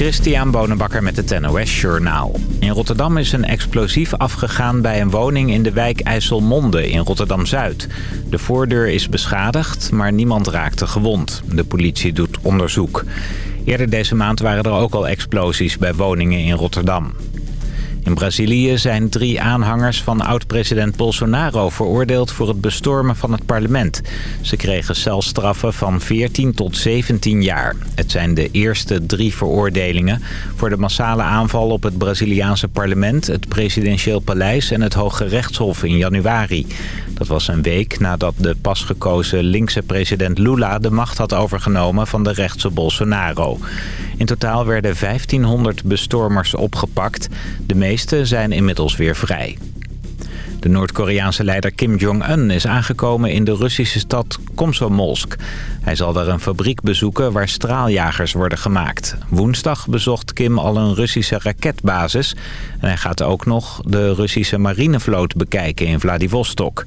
Christian Bonenbakker met het NOS Journaal. In Rotterdam is een explosief afgegaan bij een woning in de wijk IJsselmonde in Rotterdam-Zuid. De voordeur is beschadigd, maar niemand raakte gewond. De politie doet onderzoek. Eerder deze maand waren er ook al explosies bij woningen in Rotterdam. In Brazilië zijn drie aanhangers van oud-president Bolsonaro veroordeeld voor het bestormen van het parlement. Ze kregen celstraffen van 14 tot 17 jaar. Het zijn de eerste drie veroordelingen voor de massale aanval op het Braziliaanse parlement, het presidentieel paleis en het Hoge Rechtshof in januari. Dat was een week nadat de pas gekozen linkse president Lula de macht had overgenomen van de rechtse Bolsonaro. In totaal werden 1500 bestormers opgepakt. De meeste zijn inmiddels weer vrij. De Noord-Koreaanse leider Kim Jong-un is aangekomen in de Russische stad Komsomolsk. Hij zal daar een fabriek bezoeken waar straaljagers worden gemaakt. Woensdag bezocht Kim al een Russische raketbasis. En hij gaat ook nog de Russische marinevloot bekijken in Vladivostok.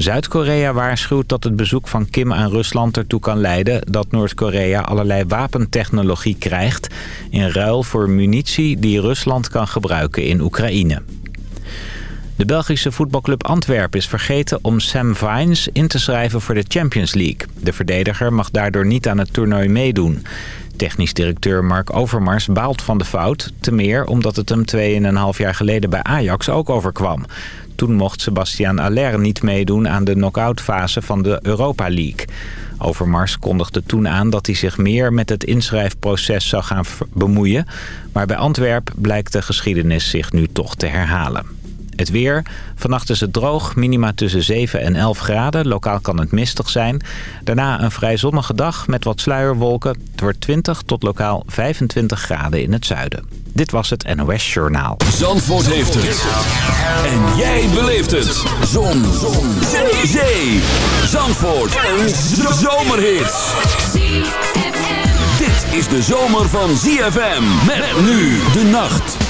Zuid-Korea waarschuwt dat het bezoek van Kim aan Rusland ertoe kan leiden... dat Noord-Korea allerlei wapentechnologie krijgt... in ruil voor munitie die Rusland kan gebruiken in Oekraïne. De Belgische voetbalclub Antwerpen is vergeten om Sam Vines in te schrijven voor de Champions League. De verdediger mag daardoor niet aan het toernooi meedoen. Technisch directeur Mark Overmars baalt van de fout. Te meer omdat het hem 2,5 jaar geleden bij Ajax ook overkwam. Toen mocht Sebastian Aller niet meedoen aan de knock-outfase van de Europa League. Overmars kondigde toen aan dat hij zich meer met het inschrijfproces zou gaan bemoeien. Maar bij Antwerp blijkt de geschiedenis zich nu toch te herhalen. Het weer. Vannacht is het droog, minima tussen 7 en 11 graden. Lokaal kan het mistig zijn. Daarna een vrij zonnige dag met wat sluierwolken. Het wordt 20 tot lokaal 25 graden in het zuiden. Dit was het NOS Journaal. Zandvoort heeft het. En jij beleeft het. Zon. Zon. Zee. Zee. Zandvoort. Een zomerhit. Dit is de zomer van ZFM. Met nu de nacht.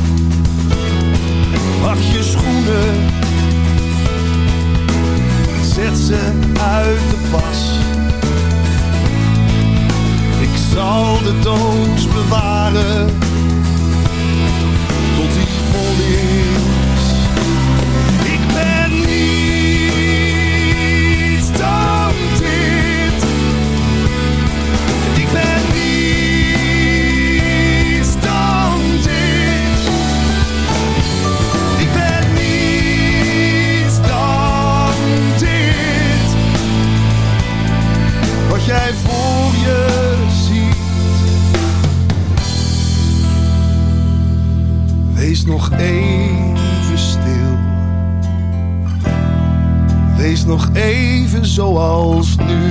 Wacht je schoenen, zet ze uit de pas. Ik zal de doos bewaren, zoals nu.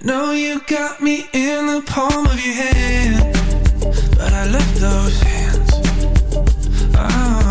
You know you got me in the palm of your hand But I left those hands oh.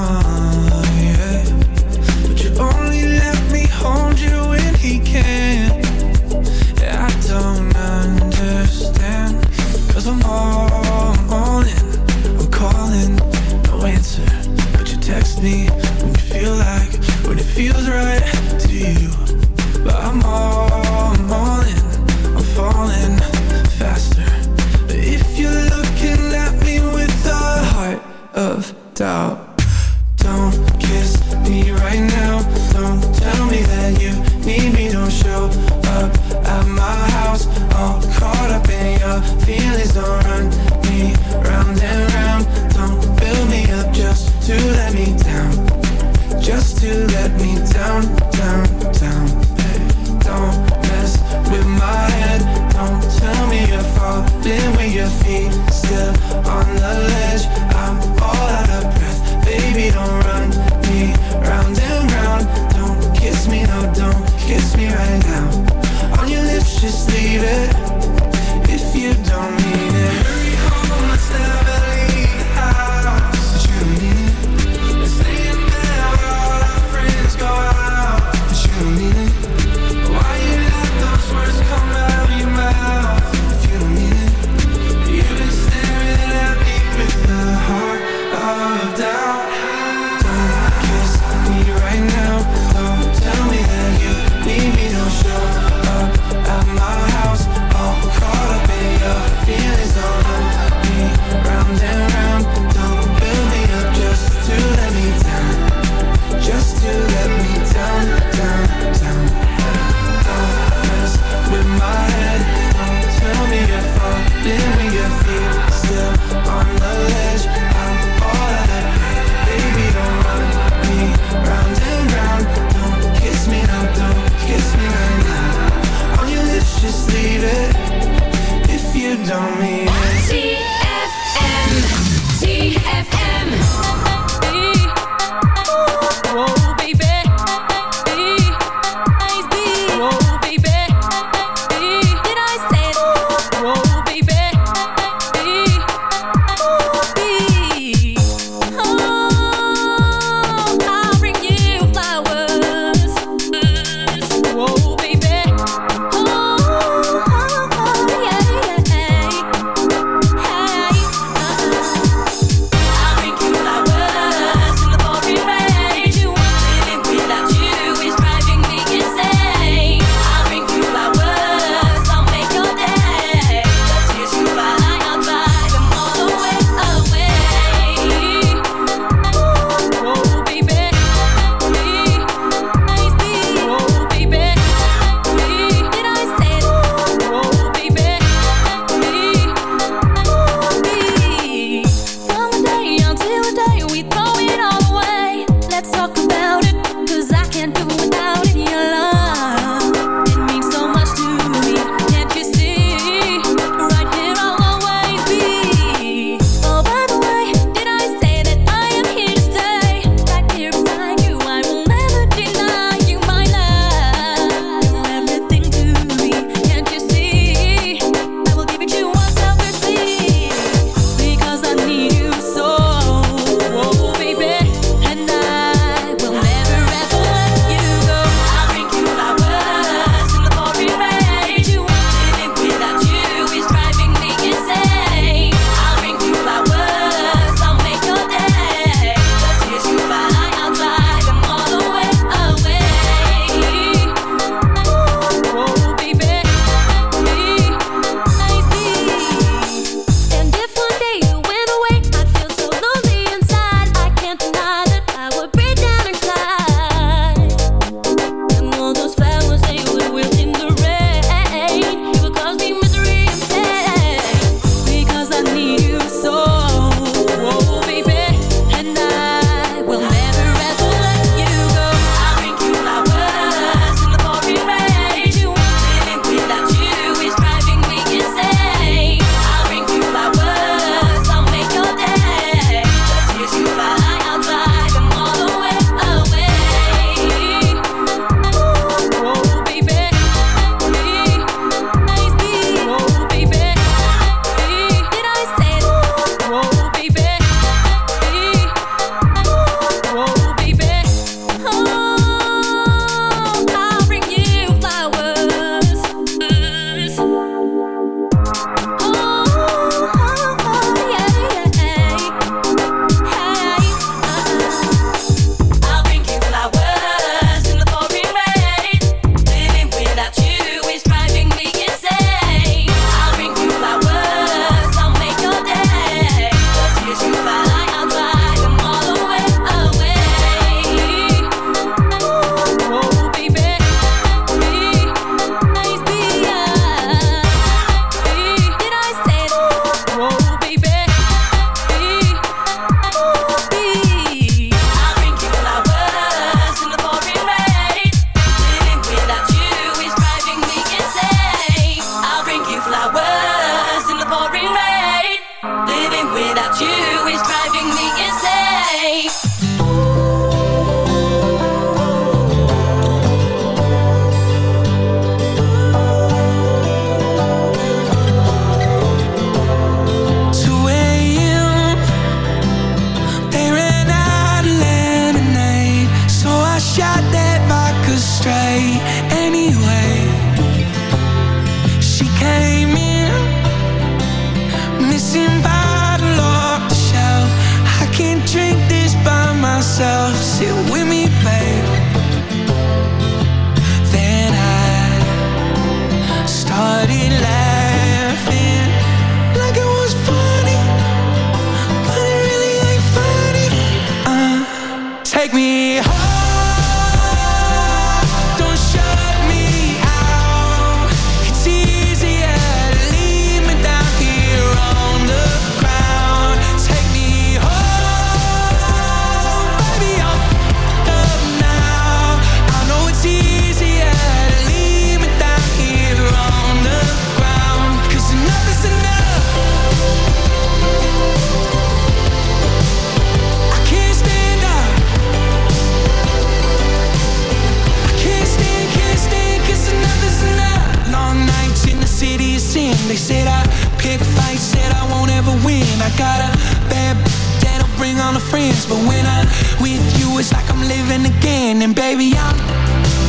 Sin. They said I pick fights, said I won't ever win. I got a bad that'll bring all the friends. But when I'm with you, it's like I'm living again. And baby, I'm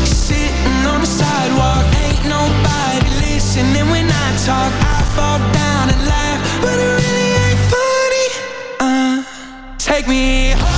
sitting on the sidewalk. Ain't nobody listening when I talk. I fall down and laugh, but it really ain't funny. Uh, take me home.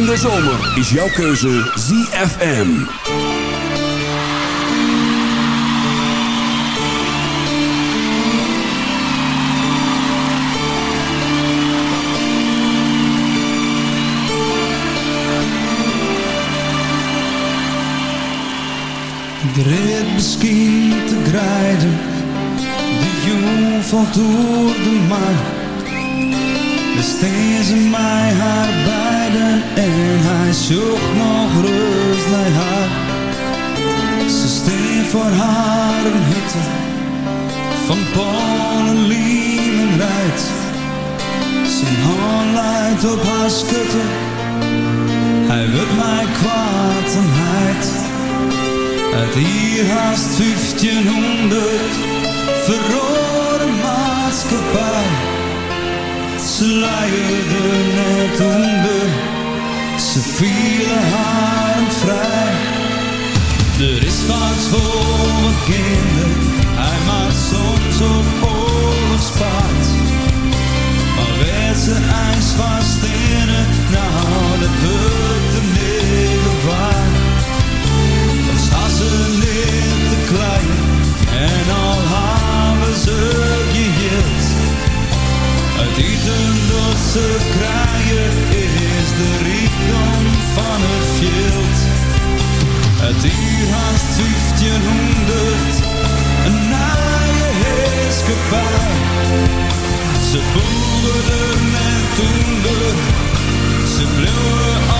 In de zomer is jouw keuze ZFM. Ik reed misschien te grijden, de jong valt door de maan. Besteed ze mij haar en hij zocht nog rust naar haar. Ze steen voor haar een hutte van Polen, Liemen rijdt. Zijn hand leidt op haar schutte, hij wil mij kwaad. Het hier haast 1500 verrode maatschappij. Ze luierden net onder, ze vielen haar vrij. Er is wat voor mijn kinderen, hij maakt soms op oorlogspaard. Maar werd ze ijs vast in het, nou dat wordt de hele waar. Dan staan ze niet te klein en al hebben ze geheeld. Het eten dat ze de rijkdom van het veld. Het uur haast 1500, een naaie heerskepaar. Ze boerden en toender, ze bleven